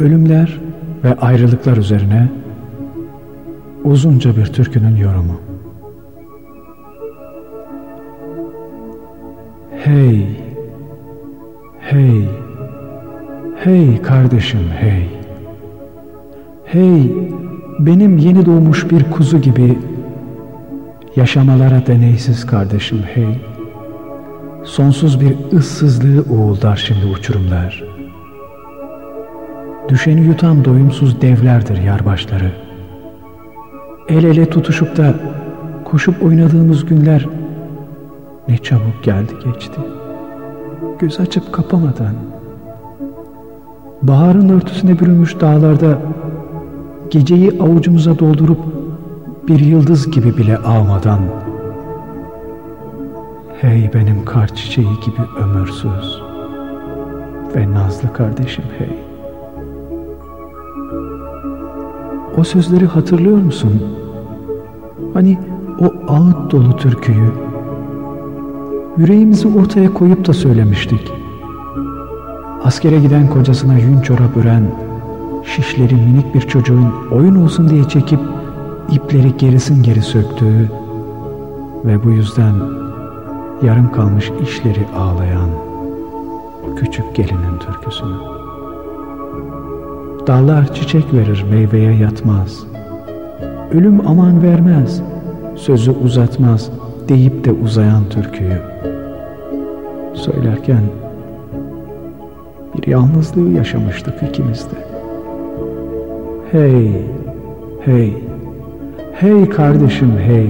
Ölümler ve ayrılıklar üzerine uzunca bir türkünün yorumu. Hey, hey, hey kardeşim hey. Hey, benim yeni doğmuş bir kuzu gibi yaşamalara deneysiz kardeşim hey. Sonsuz bir ıssızlığı uğuldar şimdi uçurumlar. Düşeni yutan doyumsuz devlerdir yarbaşları. El ele tutuşup da koşup oynadığımız günler ne çabuk geldi geçti. Göz açıp kapamadan. Baharın örtüsüne bürünmüş dağlarda geceyi avucumuza doldurup bir yıldız gibi bile ağmadan. Hey benim kar çiçeği gibi ömürsüz ve nazlı kardeşim hey. O sözleri hatırlıyor musun? Hani o ağıt dolu türküyü yüreğimizi ortaya koyup da söylemiştik. Askere giden kocasına yün çorap ören, şişleri minik bir çocuğun oyun olsun diye çekip ipleri gerisin geri söktüğü ve bu yüzden yarım kalmış işleri ağlayan küçük gelinin türküsünü. Dallar çiçek verir meyveye yatmaz. Ölüm aman vermez, sözü uzatmaz deyip de uzayan türküyü. Söylerken bir yalnızlığı yaşamıştık ikimiz de. Hey, hey, hey kardeşim hey,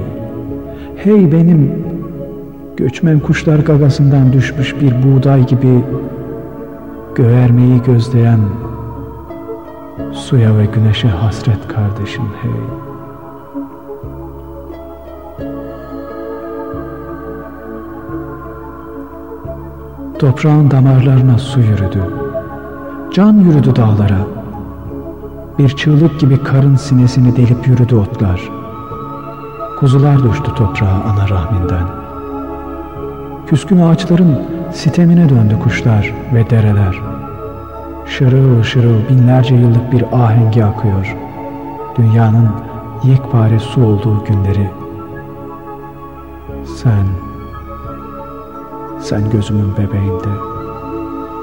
hey benim göçmen kuşlar gagasından düşmüş bir buğday gibi gövermeyi gözleyen suya ve güneşe hasret kardeşim hey. Toprağın damarlarına su yürüdü. Can yürüdü dağlara. Bir çığlık gibi karın sinesini delip yürüdü otlar. Kuzular düştü toprağa ana rahminden. Küskün ağaçların sitemine döndü kuşlar ve dereler. Şırıl şırıl binlerce yıllık bir ahengi akıyor. Dünyanın yekpare su olduğu günleri. Sen sen gözümün bebeğinde.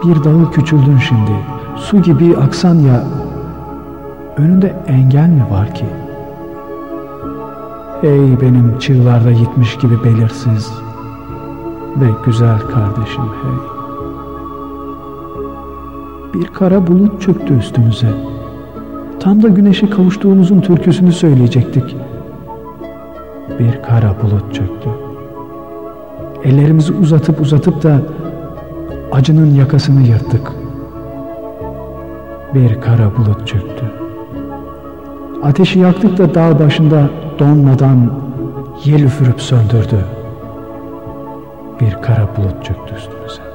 Bir dağı küçüldün şimdi, su gibi aksan ya, önünde engel mi var ki? Ey benim çığlarda gitmiş gibi belirsiz ve güzel kardeşim hey. Bir kara bulut çöktü üstümüze. Tam da güneşe kavuştuğumuzun türküsünü söyleyecektik. Bir kara bulut çöktü. Ellerimizi uzatıp uzatıp da acının yakasını yırttık. Bir kara bulut çöktü. Ateşi yaktık da dağ başında donmadan yel üfürüp söndürdü. Bir kara bulut çöktü üstümüze.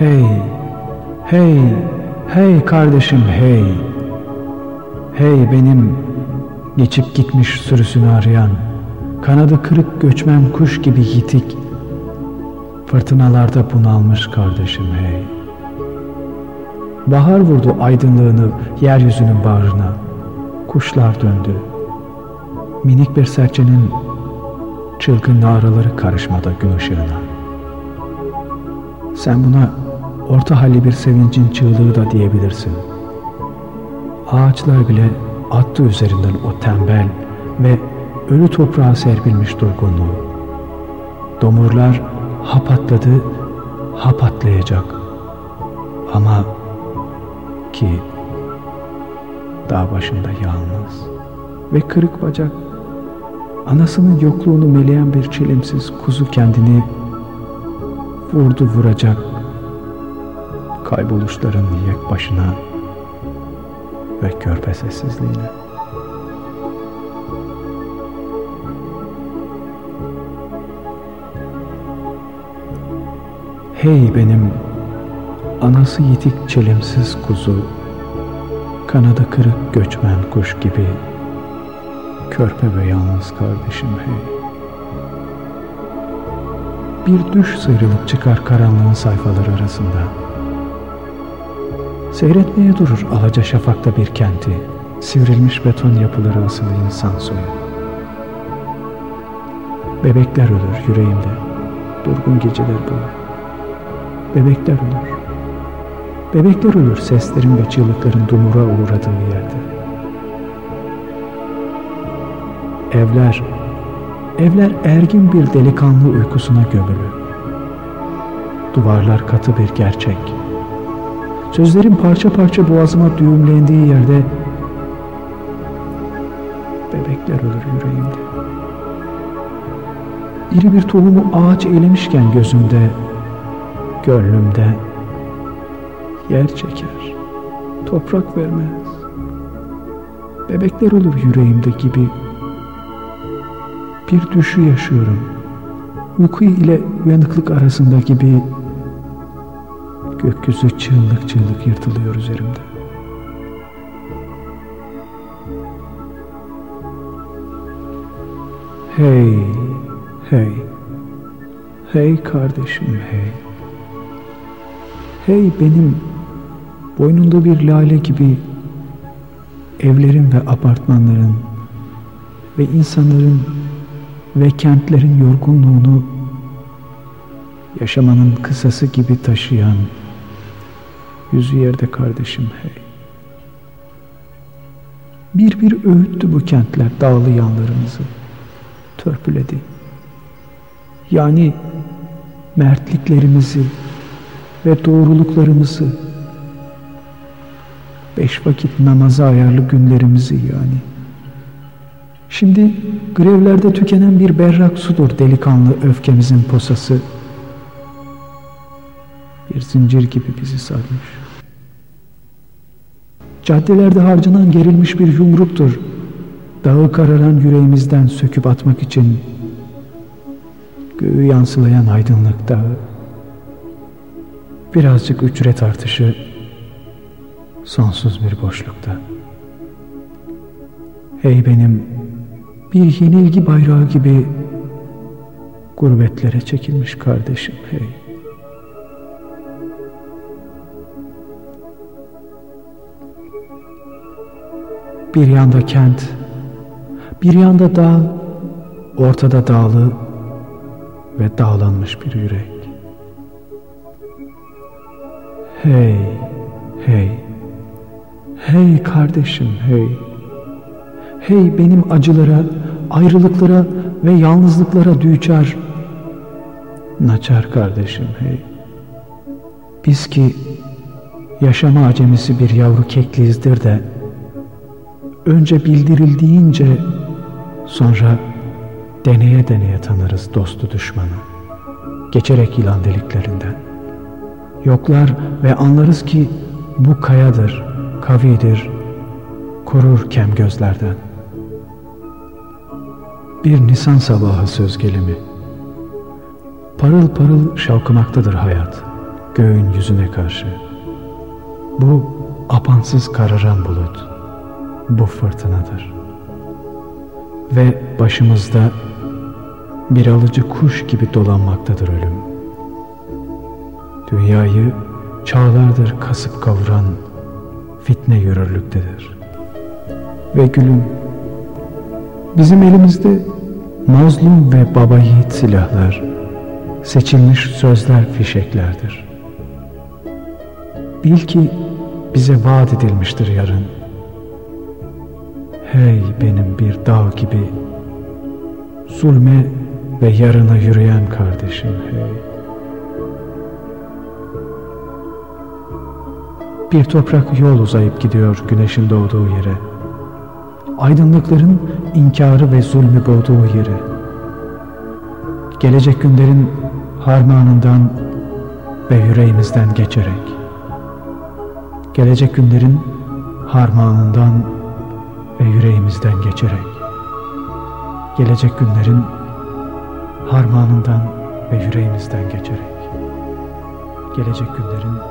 Hey, hey, hey kardeşim hey. Hey benim geçip gitmiş sürüsünü arayan, kanadı kırık göçmen kuş gibi yitik, fırtınalarda bunalmış kardeşim hey. Bahar vurdu aydınlığını yeryüzünün bağrına, kuşlar döndü. Minik bir serçenin çılgın naraları karışmada gün ışığına. Sen buna orta halli bir sevincin çığlığı da diyebilirsin.'' Ağaçlar bile attı üzerinden o tembel ve ölü toprağa serpilmiş durgunluğu. Domurlar hap atladı, hap atlayacak. Ama ki dağ başında yalnız ve kırık bacak anasının yokluğunu meleyen bir çelimsiz kuzu kendini vurdu vuracak kayboluşların yek başına ve körpe sessizliğine. Hey benim anası yitik çelimsiz kuzu, kanadı kırık göçmen kuş gibi, körpe ve yalnız kardeşim hey. bir düş sıyrılıp çıkar karanlığın sayfaları arasında. Seyretmeye durur alaca şafakta bir kenti, sivrilmiş beton yapıları asılı insan soyu. Bebekler ölür yüreğimde, durgun geceler boyu. Bebekler ölür. Bebekler ölür seslerin ve çığlıkların dumura uğradığı yerde. Evler, evler ergin bir delikanlı uykusuna gömülü. Duvarlar katı bir gerçek. Sözlerin parça parça boğazıma düğümlendiği yerde bebekler ölür yüreğimde. İri bir tohumu ağaç eylemişken gözümde, gönlümde yer çeker, toprak vermez. Bebekler olur yüreğimde gibi. Bir düşü yaşıyorum. Uyku ile uyanıklık arasında gibi gökyüzü çığlık çığlık yırtılıyor üzerimde. Hey, hey, hey kardeşim hey. Hey benim boynunda bir lale gibi evlerin ve apartmanların ve insanların ve kentlerin yorgunluğunu yaşamanın kısası gibi taşıyan yüzü yerde kardeşim hey. Bir bir öğüttü bu kentler dağlı yanlarımızı törpüledi. Yani mertliklerimizi ve doğruluklarımızı beş vakit namaza ayarlı günlerimizi yani. Şimdi grevlerde tükenen bir berrak sudur delikanlı öfkemizin posası. Bir zincir gibi bizi sarmış. Caddelerde harcanan gerilmiş bir yumruktur. Dağı kararan yüreğimizden söküp atmak için göğü yansılayan aydınlık dağı. Birazcık ücret artışı sonsuz bir boşlukta. Hey benim bir yenilgi bayrağı gibi gurbetlere çekilmiş kardeşim hey. Bir yanda kent, bir yanda dağ, ortada dağlı ve dağlanmış bir yürek. Hey, hey, hey kardeşim hey. Hey benim acılara, ayrılıklara ve yalnızlıklara düçar. Naçar kardeşim hey. Biz ki yaşama acemisi bir yavru kekliyizdir de önce bildirildiğince sonra deneye deneye tanırız dostu düşmanı. Geçerek ilan deliklerinden yoklar ve anlarız ki bu kayadır, kavidir, korur kem gözlerden. Bir Nisan sabahı söz gelimi. Parıl parıl şavkımaktadır hayat, göğün yüzüne karşı. Bu apansız kararan bulut, bu fırtınadır. Ve başımızda bir alıcı kuş gibi dolanmaktadır ölüm. Dünyayı çağlardır kasıp kavuran fitne yürürlüktedir. Ve gülüm, bizim elimizde mazlum ve baba yiğit silahlar, seçilmiş sözler fişeklerdir. Bil ki bize vaat edilmiştir yarın. Hey benim bir dağ gibi, zulme ve yarına yürüyen kardeşim hey. Bir toprak yol uzayıp gidiyor güneşin doğduğu yere. Aydınlıkların inkarı ve zulmü boğduğu yere. Gelecek günlerin harmanından ve yüreğimizden geçerek. Gelecek günlerin harmanından ve yüreğimizden geçerek. Gelecek günlerin harmanından ve yüreğimizden geçerek. Gelecek günlerin